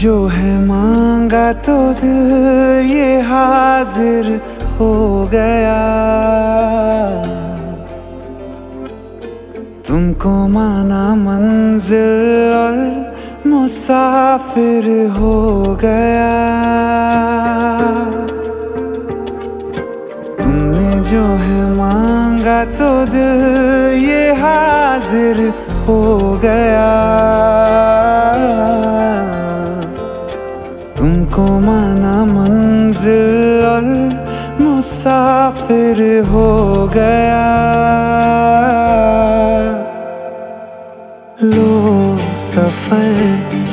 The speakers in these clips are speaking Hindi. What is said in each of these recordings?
जो है मांगा तो दिल ये हाजिर हो गया। तुमको माना मंजिल और मुसाफिर हो गया। तुमने जो है मांगा तो दिल ये हाजिर हो गया। मुसाफिर हो गया। लो सफ़र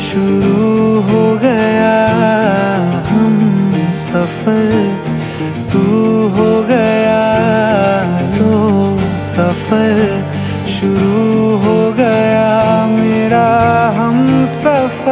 शुरू हो गया। हम सफ़र तू हो गया। लो सफ़र शुरू हो गया। मेरा हम सफ़र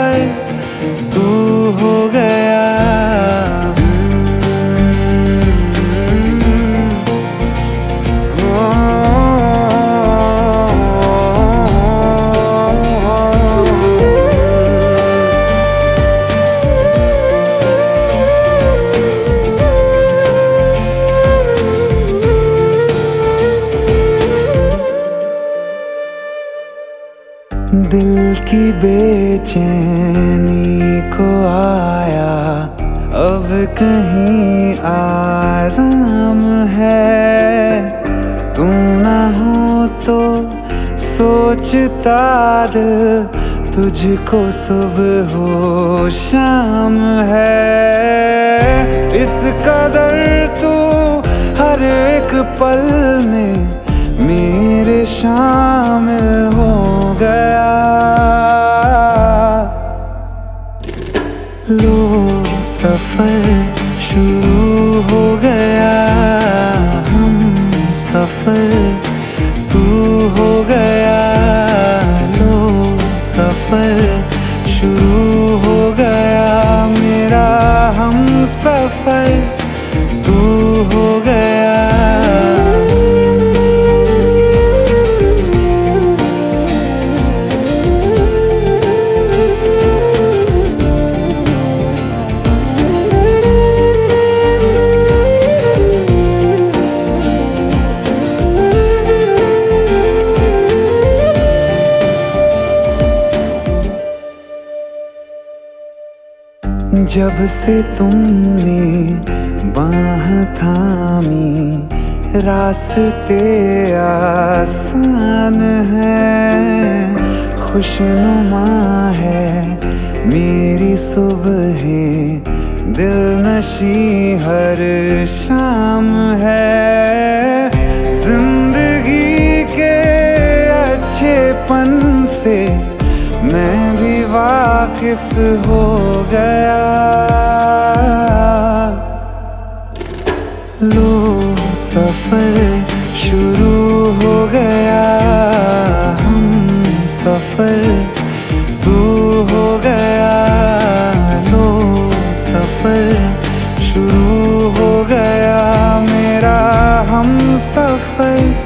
की बेचैनी को आया, अब कहीं आराम है। तू ना हो तो सोचता दिल, तुझको सुबह हो शाम है। इस कदर तू हर एक पल में मेरे शामिल शुरू हो गया मेरा हम सफ़र। जब से तुमने बाह थामी, रास्ते आसान है, खुशनुमा है, मेरी सुबह दिल नशी हर शाम है। वाकिफ हो गया। लो सफ़र शुरू हो गया। हम सफ़र तू हो गया। लो सफ़र शुरू हो गया। मेरा हम सफ़र